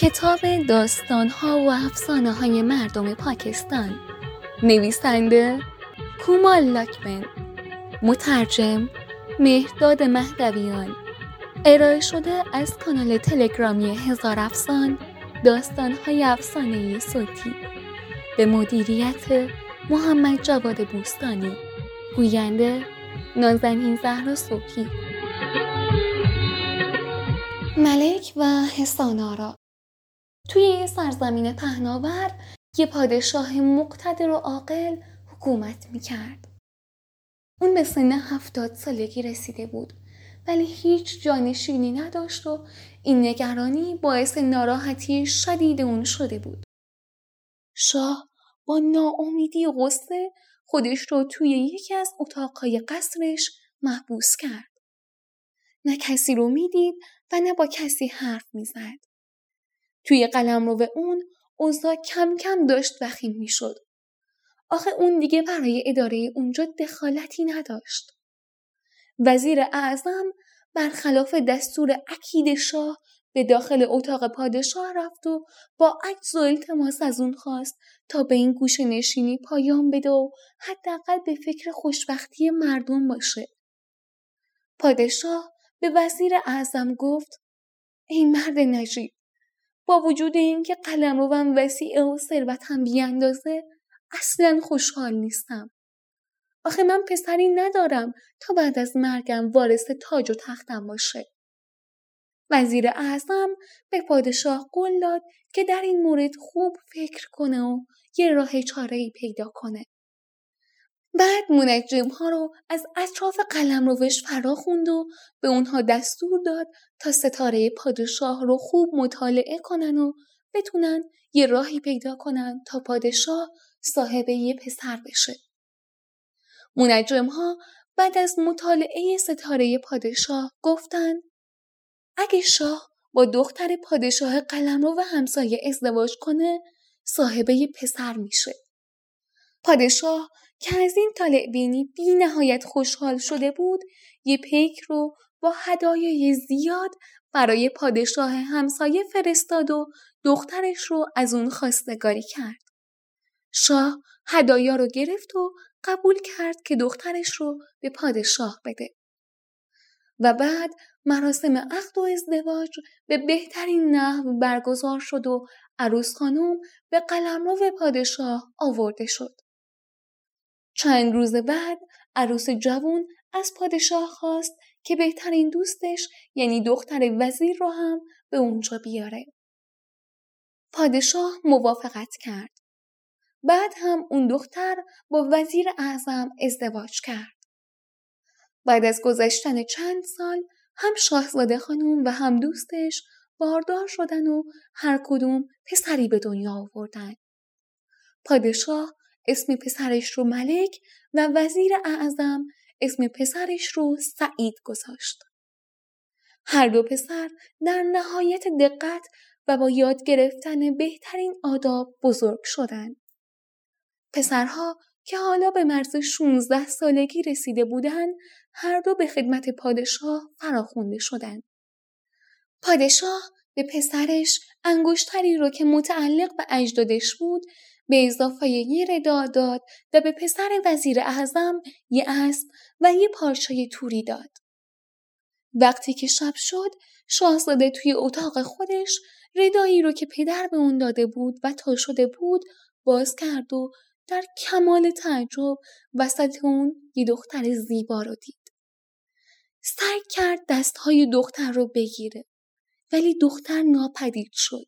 کتاب داستانها و افسانه های مردم پاکستان. نویسنده کومال لاکمن. مترجم مهداد مهدویان. ارائه شده از کانال تلگرامی هزار افسان داستانهای افسانه صوتی. به مدیریت محمد جواد بوستانی. گوینده نازنین زهرا صبحی. ملک و حسانارا توی یه سرزمین پهناور یه پادشاه مقتدر و عاقل حکومت می‌کرد. اون به سن هفتاد سالگی رسیده بود ولی هیچ جانشینی نداشت و این نگرانی باعث ناراحتی شدید اون شده بود. شاه با ناامیدی و غصه خودش رو توی یکی از اتاقهای قصرش محبوس کرد. نه کسی رو می‌دید و نه با کسی حرف می‌زد. توی قلم رو به اون اوضاع کم کم داشت وخیم می‌شد. آخه اون دیگه برای اداره اونجا دخالتی نداشت. وزیر اعظم برخلاف دستور اکید شاه به داخل اتاق پادشاه رفت و با عجز و التماس از اون خواست تا به این گوش نشینی پایان بده و حداقل به فکر خوشبختی مردم باشه. پادشاه به وزیر اعظم گفت ای مرد نجیب با وجود اینکه قلم روم وسیع و ثروتم بیاندازه اصلا خوشحال نیستم. آخه من پسری ندارم تا بعد از مرگم وارث تاج و تختم باشه. وزیر اعظم به پادشاه قول داد که در این مورد خوب فکر کنه و یه راه چاره ای پیدا کنه. بعد منجم ها رو از اطراف قلم روش فرا خوند و به اونها دستور داد تا ستاره پادشاه رو خوب مطالعه کنن و بتونن یه راهی پیدا کنن تا پادشاه صاحب یه پسر بشه. منجم ها بعد از مطالعه ستاره پادشاه گفتن اگه شاه با دختر پادشاه قلمرو و همسایه ازدواج کنه صاحب یه پسر میشه. پادشاه که از این طالع بینی بی نهایت خوشحال شده بود یه پیک رو با هدایای زیاد برای پادشاه همسایه فرستاد و دخترش رو از اون خواستگاری کرد. شاه هدایا رو گرفت و قبول کرد که دخترش رو به پادشاه بده. و بعد مراسم عقد و ازدواج به بهترین نحو برگزار شد و عروس خانم به قلمرو پادشاه آورده شد. چند روز بعد عروس جوون از پادشاه خواست که بهترین دوستش یعنی دختر وزیر رو هم به اونجا بیاره. پادشاه موافقت کرد. بعد هم اون دختر با وزیر اعظم ازدواج کرد. بعد از گذشتن چند سال هم شاهزاده خانم و هم دوستش باردار شدن و هر کدوم پسری به دنیا آوردن. پادشاه اسم پسرش رو ملک و وزیر اعظم اسم پسرش رو سعید گذاشت. هر دو پسر در نهایت دقت و با یاد گرفتن بهترین آداب بزرگ شدند. پسرها که حالا به مرز 16 سالگی رسیده بودند، هر دو به خدمت پادشاه فراخونده شدند. پادشاه به پسرش انگشتری رو که متعلق به اجدادش بود به اضافه یه ردا داد و به پسر وزیر اعظم یه اسب و یه پارچه توری داد. وقتی که شب شد شاهزاده توی اتاق خودش ردایی رو که پدر به اون داده بود و تا شده بود باز کرد و در کمال تعجب وسط اون یه دختر زیبا رو دید. سعی کرد دستهای دختر رو بگیره ولی دختر ناپدید شد.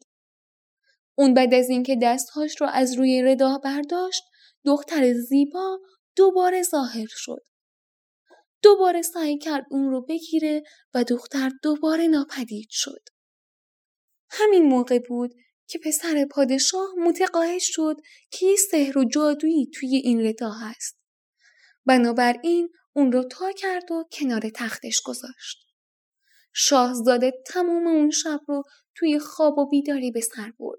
اون بعد از اینکه دستهاش رو از روی ردا برداشت دختر زیبا دوباره ظاهر شد. دوباره سعی کرد اون رو بگیره و دختر دوباره ناپدید شد. همین موقع بود که پسر پادشاه متقاعد شد که یه سحر و جادویی توی این ردا هست. بنابراین اون رو تا کرد و کنار تختش گذاشت. شاهزاده تمام اون شب رو توی خواب و بیداری به سر برد.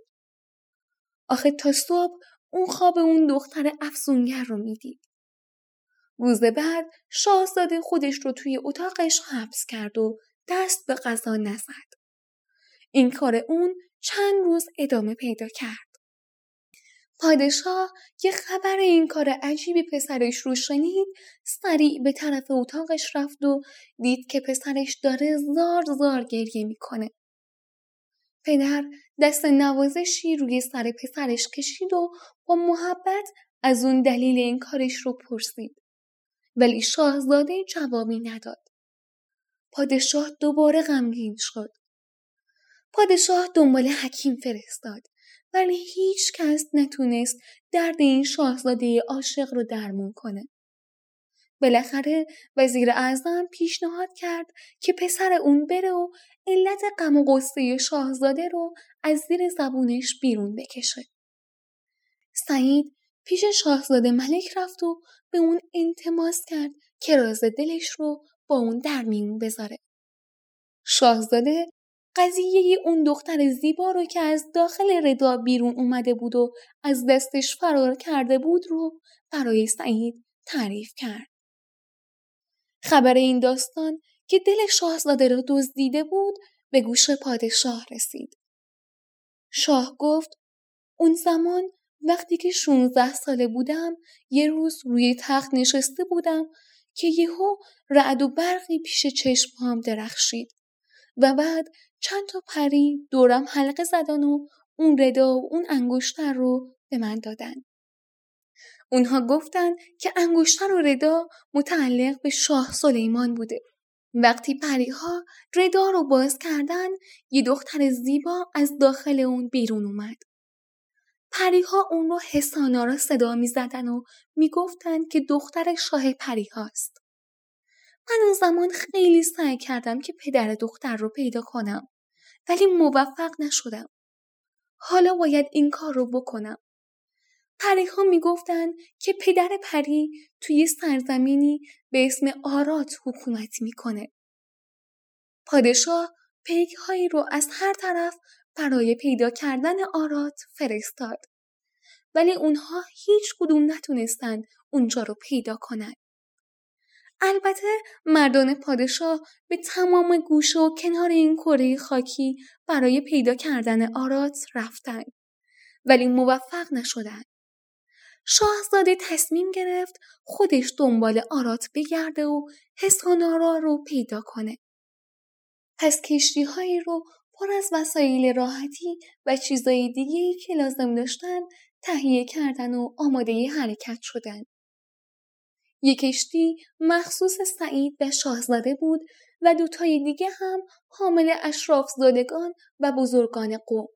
آخه تا صبح اون خواب اون دختر افزونگر رو می‌دید. روز بعد شاهزاده خودش رو توی اتاقش حبس کرد و دست به غذا نزد. این کار اون چند روز ادامه پیدا کرد. پادشاه که خبر این کار عجیبی پسرش رو شنید سریع به طرف اتاقش رفت و دید که پسرش داره زار زار گریه می‌کنه. پدر دست نوازشی روی سر پسرش کشید و با محبت از اون دلیل این کارش رو پرسید. ولی شاهزاده جوابی نداد. پادشاه دوباره غمگین شد. پادشاه دنبال حکیم فرستاد. ولی هیچ کس نتونست درد این شاهزاده عاشق رو درمون کنه. بالاخره وزیر اعظم پیشنهاد کرد که پسر اون بره و علت غم و غصه شاهزاده رو از زیر زبونش بیرون بکشه. سعید پیش شاهزاده ملک رفت و به اون انتماس کرد که راز دلش رو با اون در میون بذاره. شاهزاده قضیه اون دختر زیبا رو که از داخل ردا بیرون اومده بود و از دستش فرار کرده بود رو برای سعید تعریف کرد. خبر این داستان که دل شاهزاده را دزدیده بود به گوش پادشاه رسید. شاه گفت اون زمان وقتی که 16 ساله بودم یه روز روی تخت نشسته بودم که یهو رعد و برقی پیش چشمهام درخشید و بعد چند تا پری دورم حلقه زدن و اون ردا و اون انگشتر رو به من دادن. اونها گفتن که انگشتر و ردا متعلق به شاه سلیمان بوده. وقتی پریها ردا رو باز کردن یه دختر زیبا از داخل اون بیرون اومد. پریها اون رو حسانا را صدا می زدن و می گفتن که دختر شاه پری هاست. من اون زمان خیلی سعی کردم که پدر دختر رو پیدا کنم ولی موفق نشدم. حالا باید این کار رو بکنم. پریها می‌گفتن که پدر پری توی سرزمینی به اسم آرات حکومت می‌کنه. پادشاه پیک رو از هر طرف برای پیدا کردن آرات فرستاد. ولی اونها هیچ کدوم نتونستن اونجا رو پیدا کنند. البته مردان پادشاه به تمام گوشه و کنار این کره خاکی برای پیدا کردن آرات رفتند ولی موفق نشدند. شاهزاده تصمیم گرفت خودش دنبال آرات بگرده و حسانارا رو پیدا کنه. پس کشتی هایی رو پر از وسایل راحتی و چیزای دیگه که لازم داشتن تهیه کردن و آماده حرکت شدن. یک کشتی مخصوص سعید و شاهزاده بود و دوتای دیگه هم حامل اشراف زادگان و بزرگان قوم.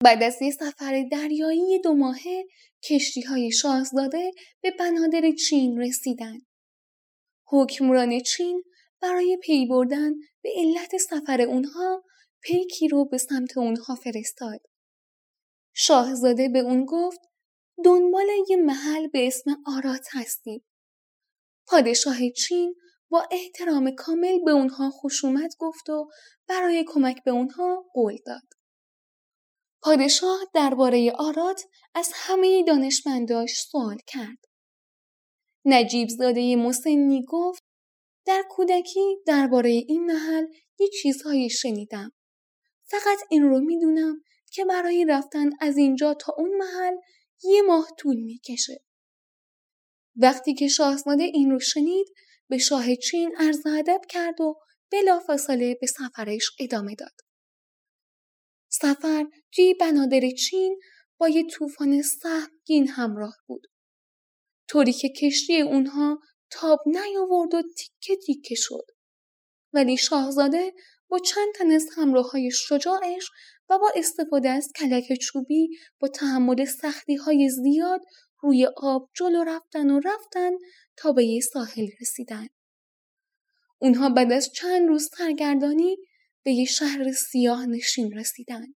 بعد از یک سفر دریایی دو ماهه کشتی های شاهزاده به بنادر چین رسیدند. حکمران چین برای پی بردن به علت سفر اونها پیکی رو به سمت اونها فرستاد. شاهزاده به اون گفت دنبال یه محل به اسم آرات هستیم. پادشاه چین با احترام کامل به اونها خشومت گفت و برای کمک به اونها قول داد. پادشاه درباره آرات از همه دانشمنداش سوال کرد. نجیب زاده مسنی گفت در کودکی درباره این محل یه چیزهایی شنیدم. فقط این رو می‌دونم که برای رفتن از اینجا تا اون محل یه ماه طول می‌کشه. وقتی که شاهزاده این رو شنید به شاه چین عرض ادب کرد و بلافاصله به سفرش ادامه داد. سفر توی بنادر چین با یه طوفان سهمگین همراه بود. طوری که کشتی اونها تاب نیاورد و تیکه تیکه شد. ولی شاهزاده با چند تن از همراه های شجاعش و با استفاده از کلک چوبی با تحمل سختی های زیاد روی آب جلو رفتن و رفتن تا به یه ساحل رسیدن. اونها بعد از چند روز سرگردانی به یه شهر سیاه نشین رسیدن.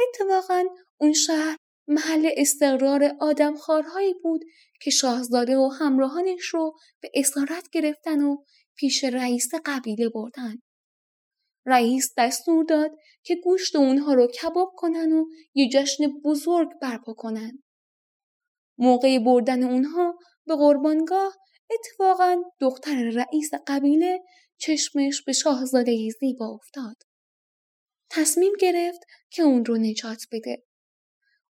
اتفاقا اون شهر محل استقرار آدمخوارهایی بود که شاهزاده و همراهانش رو به اسارت گرفتن و پیش رئیس قبیله بردن. رئیس دستور داد که گوشت اونها رو کباب کنن و یه جشن بزرگ برپا کنن. موقع بردن اونها به قربانگاه اتفاقا دختر رئیس قبیله چشمش به شاهزاده زیبا افتاد. تصمیم گرفت که اون رو نجات بده.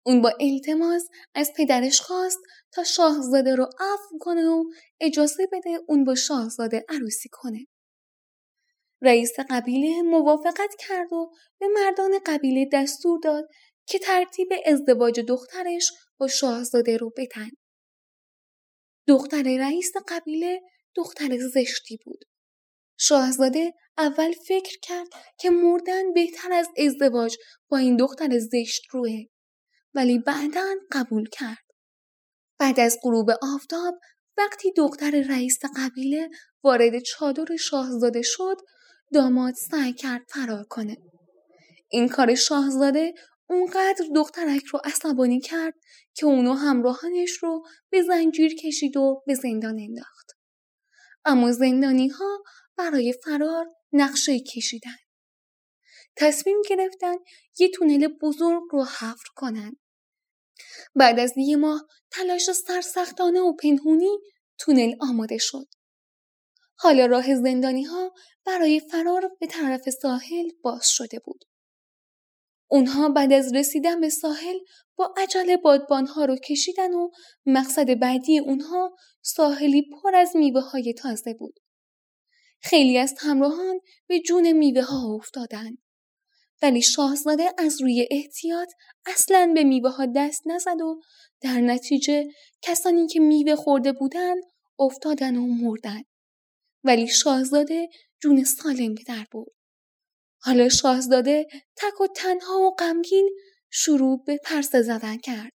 اون با التماس از پدرش خواست تا شاهزاده رو عفو کنه و اجازه بده اون با شاهزاده عروسی کنه. رئیس قبیله موافقت کرد و به مردان قبیله دستور داد که ترتیب ازدواج دخترش با شاهزاده رو بدن. دختر رئیس قبیله دختر زشتی بود. شاهزاده اول فکر کرد که مردن بهتر از ازدواج با این دختر زشت روه ولی بعدا قبول کرد. بعد از غروب آفتاب وقتی دختر رئیس قبیله وارد چادر شاهزاده شد داماد سعی کرد فرار کنه. این کار شاهزاده اونقدر دخترک رو عصبانی کرد که اونو همراهانش رو به زنجیر کشید و به زندان انداخت. اما زندانی ها برای فرار نقشه کشیدن. تصمیم گرفتن یه تونل بزرگ رو حفر کنن. بعد از یه ماه تلاش سرسختانه و پنهونی تونل آماده شد. حالا راه زندانی ها برای فرار به طرف ساحل باز شده بود. اونها بعد از رسیدن به ساحل با عجله بادبانها رو کشیدن و مقصد بعدی اونها ساحلی پر از میوه های تازه بود. خیلی از همراهان به جون میوه ها افتادن. ولی شاهزاده از روی احتیاط اصلا به میوه ها دست نزد و در نتیجه کسانی که میوه خورده بودن افتادن و مردن. ولی شاهزاده جون سالم به در برد. حالا شاهزاده تک و تنها و غمگین شروع به پرسه زدن کرد.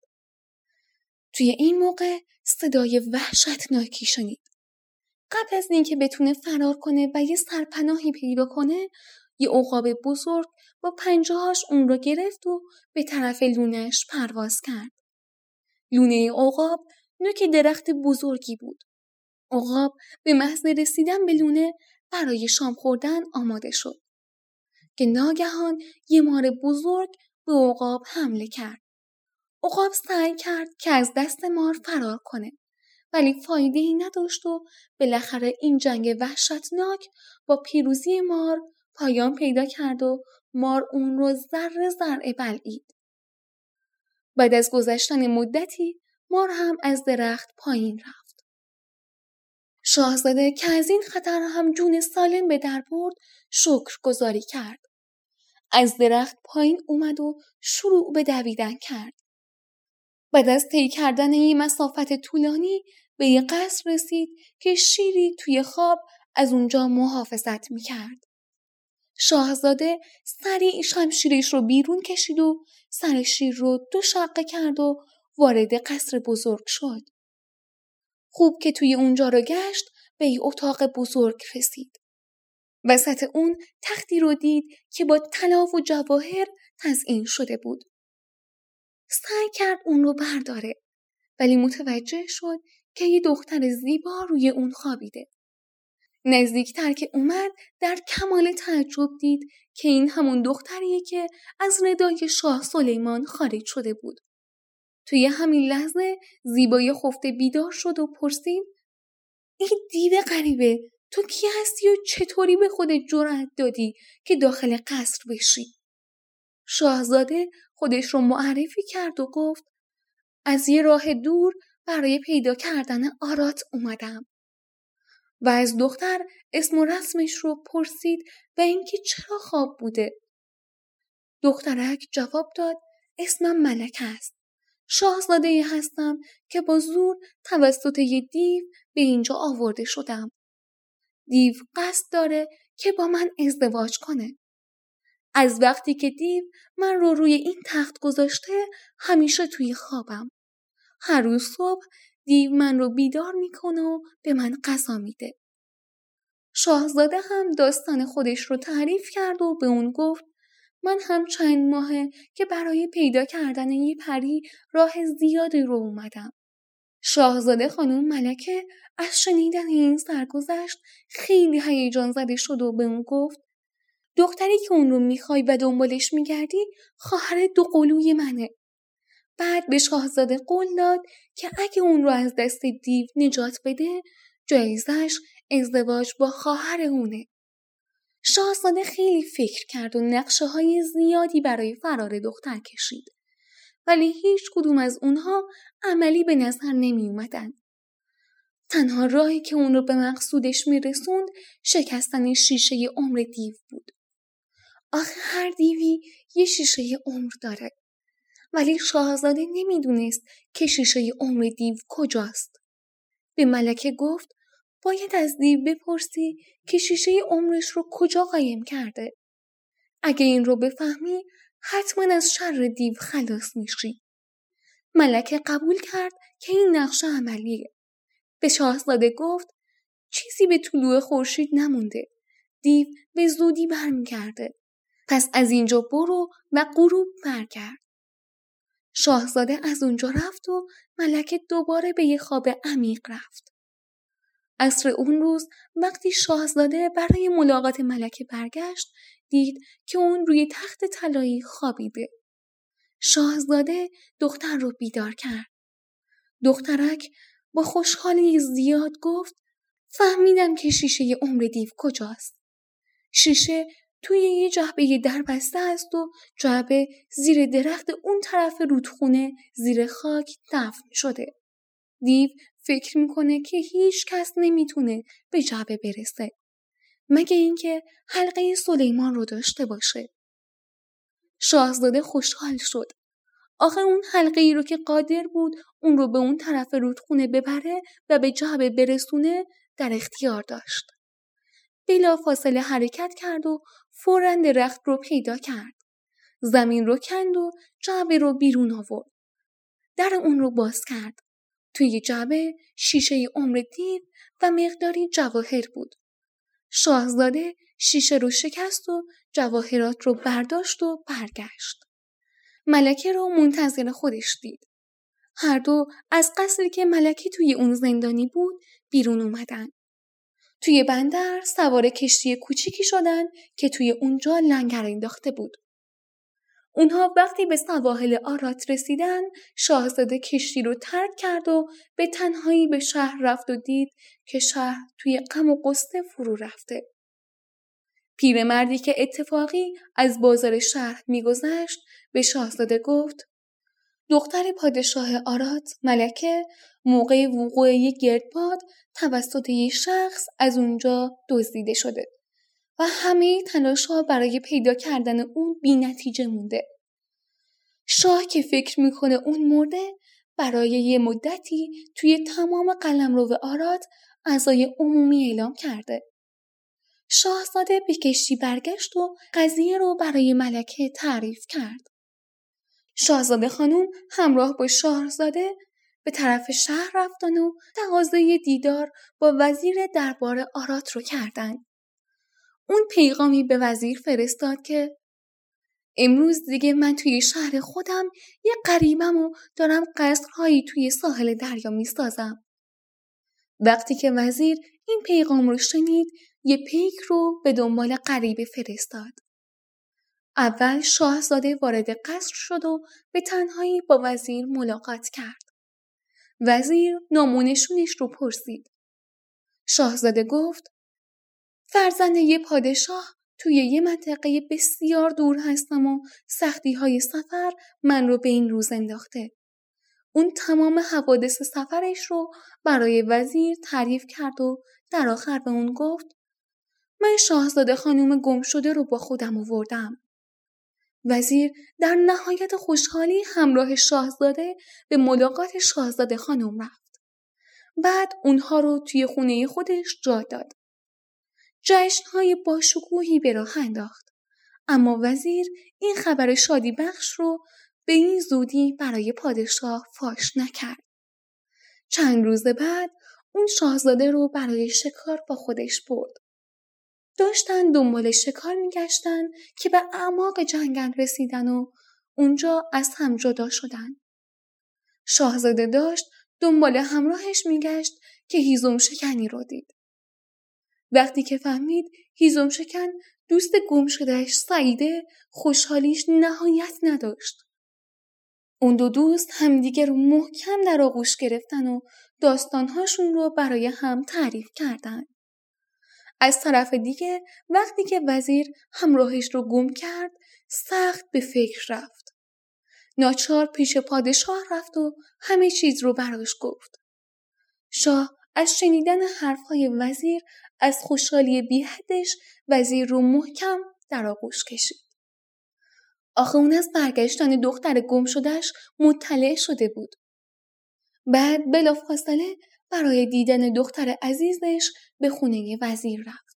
توی این موقع صدای وحشتناکی شنید. قبل از اینکه بتونه فرار کنه و یه سرپناهی پیدا کنه یه عقاب بزرگ با پنجهاش اون رو گرفت و به طرف لونش پرواز کرد. لونه عقاب نوک درخت بزرگی بود. عقاب به محض رسیدن به لونه برای شام خوردن آماده شد. که ناگهان یه مار بزرگ به عقاب حمله کرد. عقاب سعی کرد که از دست مار فرار کنه. ولی فایده ای نداشت و بالاخره این جنگ وحشتناک با پیروزی مار پایان پیدا کرد و مار اون رو ذره ذره بلعید. بعد از گذشتن مدتی مار هم از درخت پایین رفت. شاهزاده که از این خطر هم جون سالم به در برد شکر گذاری کرد. از درخت پایین اومد و شروع به دویدن کرد. بعد از طی کردن این مسافت طولانی به یه قصر رسید که شیری توی خواب از اونجا محافظت می‌کرد. شاهزاده سریع شمشیرش رو بیرون کشید و سر شیر رو دو شقه کرد و وارد قصر بزرگ شد. خوب که توی اونجا رو گشت به یه اتاق بزرگ رسید. وسط اون تختی رو دید که با طلا و جواهر تزئین شده بود. سعی کرد اون رو برداره ولی متوجه شد که یه دختر زیبا روی اون خوابیده. نزدیکتر که اومد در کمال تعجب دید که این همون دختریه که از ردای شاه سلیمان خارج شده بود. توی همین لحظه زیبای خفته بیدار شد و پرسید این دیو غریبه تو کی هستی و چطوری به خودت جرأت دادی که داخل قصر بشی؟ شاهزاده خودش رو معرفی کرد و گفت از یه راه دور برای پیدا کردن آرات اومدم. و از دختر اسم و رسمش رو پرسید و اینکه چرا خواب بوده. دخترک جواب داد اسمم ملک است. شاهزاده هستم که با زور توسط یه دیو به اینجا آورده شدم. دیو قصد داره که با من ازدواج کنه. از وقتی که دیو من رو روی این تخت گذاشته همیشه توی خوابم. هر روز صبح دیو من رو بیدار می‌کنه و به من غذا میده. شاهزاده هم داستان خودش رو تعریف کرد و به اون گفت من هم چند ماهه که برای پیدا کردن یه پری راه زیادی رو اومدم. شاهزاده خانم ملکه از شنیدن این سرگذشت خیلی هیجان زده شد و به اون گفت دختری که اون رو می‌خوای و دنبالش میگردی خواهر دو قلوی منه. بعد به شاهزاده قول داد که اگه اون رو از دست دیو نجات بده جایزش ازدواج با خواهر اونه. شاهزاده خیلی فکر کرد و نقشه های زیادی برای فرار دختر کشید. ولی هیچ کدوم از اونها عملی به نظر نمی اومدن. تنها راهی که اون رو به مقصودش می رسوند شکستن شیشه عمر دیو بود. آخه هر دیوی یه شیشه عمر داره. ولی شاهزاده نمی‌دونست که شیشه عمر دیو کجاست. به ملکه گفت باید از دیو بپرسی که شیشه عمرش رو کجا قایم کرده. اگه این رو بفهمی حتما از شر دیو خلاص میشی. ملکه قبول کرد که این نقشه عملیه. به شاهزاده گفت چیزی به طلوع خورشید نمونده. دیو به زودی برمیگرده. پس از اینجا برو و غروب برگرد. شاهزاده از اونجا رفت و ملکه دوباره به یه خواب عمیق رفت. عصر اون روز وقتی شاهزاده برای ملاقات ملکه برگشت دید که اون روی تخت طلایی خوابیده. شاهزاده دختر رو بیدار کرد. دخترک با خوشحالی زیاد گفت فهمیدم که شیشه عمر دیو کجاست. شیشه توی یه جعبه در بسته است و جعبه زیر درخت اون طرف رودخونه زیر خاک دفن شده. دیو فکر می‌کنه که هیچ کس نمی‌تونه به جعبه برسه. مگه اینکه حلقه سلیمان رو داشته باشه. شاهزاده خوشحال شد. آخه اون حلقه ای رو که قادر بود اون رو به اون طرف رودخونه ببره و به جعبه برسونه در اختیار داشت. بلا فاصله حرکت کرد و فورا درخت رو پیدا کرد. زمین رو کند و جعبه رو بیرون آورد. در اون رو باز کرد. توی جعبه شیشه عمر دیو و مقداری جواهر بود. شاهزاده شیشه رو شکست و جواهرات رو برداشت و برگشت. ملکه رو منتظر خودش دید. هر دو از قصری که ملکه توی اون زندانی بود بیرون اومدن. توی بندر سوار کشتی کوچیکی شدن که توی اونجا لنگر انداخته بود. اونها وقتی به سواحل آرات رسیدن شاهزاده کشتی رو ترک کرد و به تنهایی به شهر رفت و دید که شهر توی غم و قصه فرو رفته. پیرمردی که اتفاقی از بازار شهر میگذشت به شاهزاده گفت دختر پادشاه آرات ملکه موقع وقوع یک گردباد توسط یک شخص از اونجا دزدیده شده و همه تلاش ها برای پیدا کردن اون بی نتیجه مونده. شاه که فکر می‌کنه اون مرده برای یه مدتی توی تمام قلمرو آرات اعضای عمومی اعلام کرده. شاهزاده به کشتی برگشت و قضیه رو برای ملکه تعریف کرد. شاهزاده خانم همراه با شاهزاده به طرف شهر رفتن و تقاضای دیدار با وزیر دربار آرات رو کردن. اون پیغامی به وزیر فرستاد که امروز دیگه من توی شهر خودم یه قریبم و دارم قصرهایی توی ساحل دریا می‌سازم. وقتی که وزیر این پیغام رو شنید یه پیک رو به دنبال غریبه فرستاد. اول شاهزاده وارد قصر شد و به تنهایی با وزیر ملاقات کرد. وزیر نامونشونش رو پرسید. شاهزاده گفت فرزند یه پادشاه توی یه منطقه بسیار دور هستم و سختی های سفر من رو به این روز انداخته. اون تمام حوادث سفرش رو برای وزیر تعریف کرد و در آخر به اون گفت من شاهزاده خانوم گم شده رو با خودم آوردم. وزیر در نهایت خوشحالی همراه شاهزاده به ملاقات شاهزاده خانم رفت. بعد اونها رو توی خونه خودش جا داد. جشنهای باشکوهی به راه انداخت. اما وزیر این خبر شادی بخش رو به این زودی برای پادشاه فاش نکرد. چند روز بعد اون شاهزاده رو برای شکار با خودش برد. داشتن دنبال شکار میگشتن که به اعماق جنگل رسیدن و اونجا از هم جدا شدن. شاهزاده داشت دنبال همراهش میگشت که هیزم شکنی رو دید. وقتی که فهمید هیزم شکن دوست گم شدهش سعیده خوشحالیش نهایت نداشت. اون دو دوست همدیگه رو محکم در آغوش گرفتن و داستانهاشون رو برای هم تعریف کردن. از طرف دیگه وقتی که وزیر همراهش رو گم کرد سخت به فکر رفت. ناچار پیش پادشاه رفت و همه چیز رو براش گفت. شاه از شنیدن حرفهای وزیر از خوشحالی بیحدش وزیر رو محکم در آغوش کشید. آخه اون از برگشتن دختر گم شدهش مطلع شده بود. بعد بلافاصله برای دیدن دختر عزیزش به خونه وزیر رفت.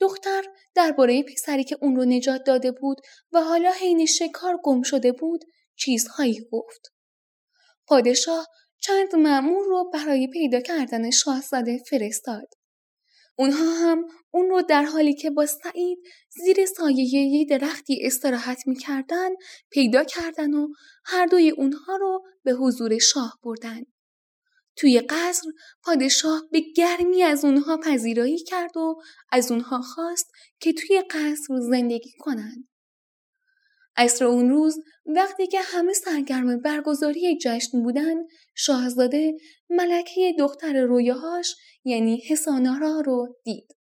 دختر درباره پسری که اون رو نجات داده بود و حالا حین شکار گم شده بود چیزهایی گفت. پادشاه چند مأمور رو برای پیدا کردن شاهزاده فرستاد. اونها هم اون رو در حالی که با سعید زیر سایه یه درختی استراحت می‌کردن پیدا کردن و هر دوی اونها رو به حضور شاه بردن. توی قصر پادشاه به گرمی از اونها پذیرایی کرد و از اونها خواست که توی قصر زندگی کنند. عصر اون روز وقتی که همه سرگرم برگزاری جشن بودن شاهزاده ملکه دختر رویاهاش یعنی حسانارا رو دید.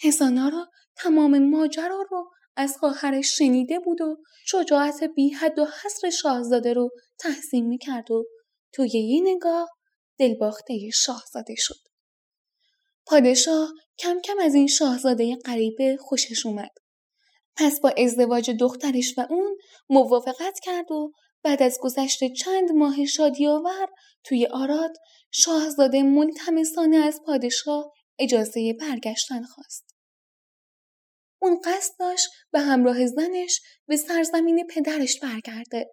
حسانارا تمام ماجرا رو از خواهرش شنیده بود و شجاعت بی حد و حصر شاهزاده رو تحسین می‌کرد و توی یه نگاه دلباخته شاهزاده شد. پادشاه کم کم از این شاهزاده غریبه خوشش اومد. پس با ازدواج دخترش و اون موافقت کرد و بعد از گذشت چند ماه شادی آور توی آراد شاهزاده ملتمسانه از پادشاه اجازه برگشتن خواست. اون قصد داشت به همراه زنش به سرزمین پدرش برگرده.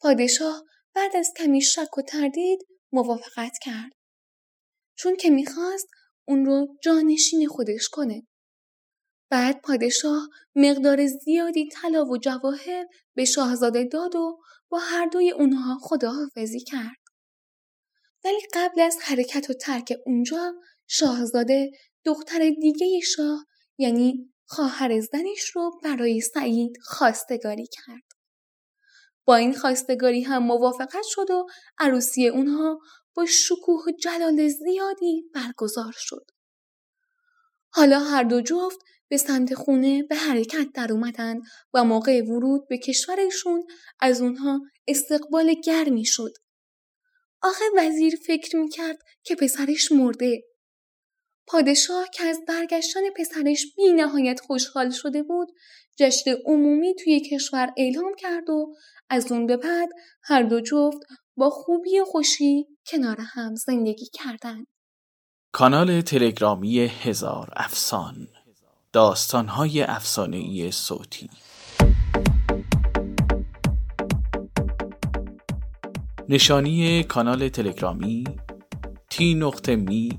پادشاه بعد از کمی شک و تردید موافقت کرد. چون که می‌خواست اون رو جانشین خودش کنه. بعد پادشاه مقدار زیادی طلا و جواهر به شاهزاده داد و با هر دوی اونها خداحافظی کرد. ولی قبل از حرکت و ترک اونجا شاهزاده دختر دیگه شاه یعنی خواهر زنش رو برای سعید خواستگاری کرد. با این خواستگاری هم موافقت شد و عروسی اونها با شکوه و جلال زیادی برگزار شد. حالا هر دو جفت به سمت خونه به حرکت در اومدن و موقع ورود به کشورشون از اونها استقبال گرمی شد. آخه وزیر فکر می‌کرد که پسرش مرده. پادشاه که از برگشتن پسرش بی نهایت خوشحال شده بود جشن عمومی توی کشور اعلام کرد و از اون به بعد هر دو جفت با خوبی و خوشی کنار هم زندگی کردند. کانال تلگرامی هزار افسان داستانهای افسانهای صوتی نشانی کانال تلگرامی تی نقطه می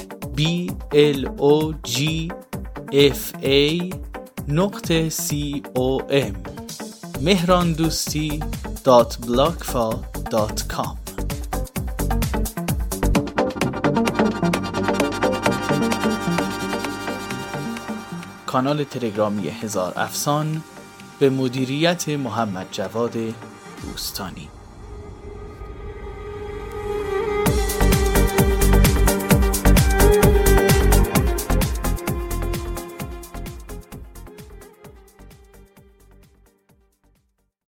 b l o g f a نقطه c o m مهران دوستی dot dot com کانال تلگرامی هزار افسان به مدیریت محمد جواد دوستانی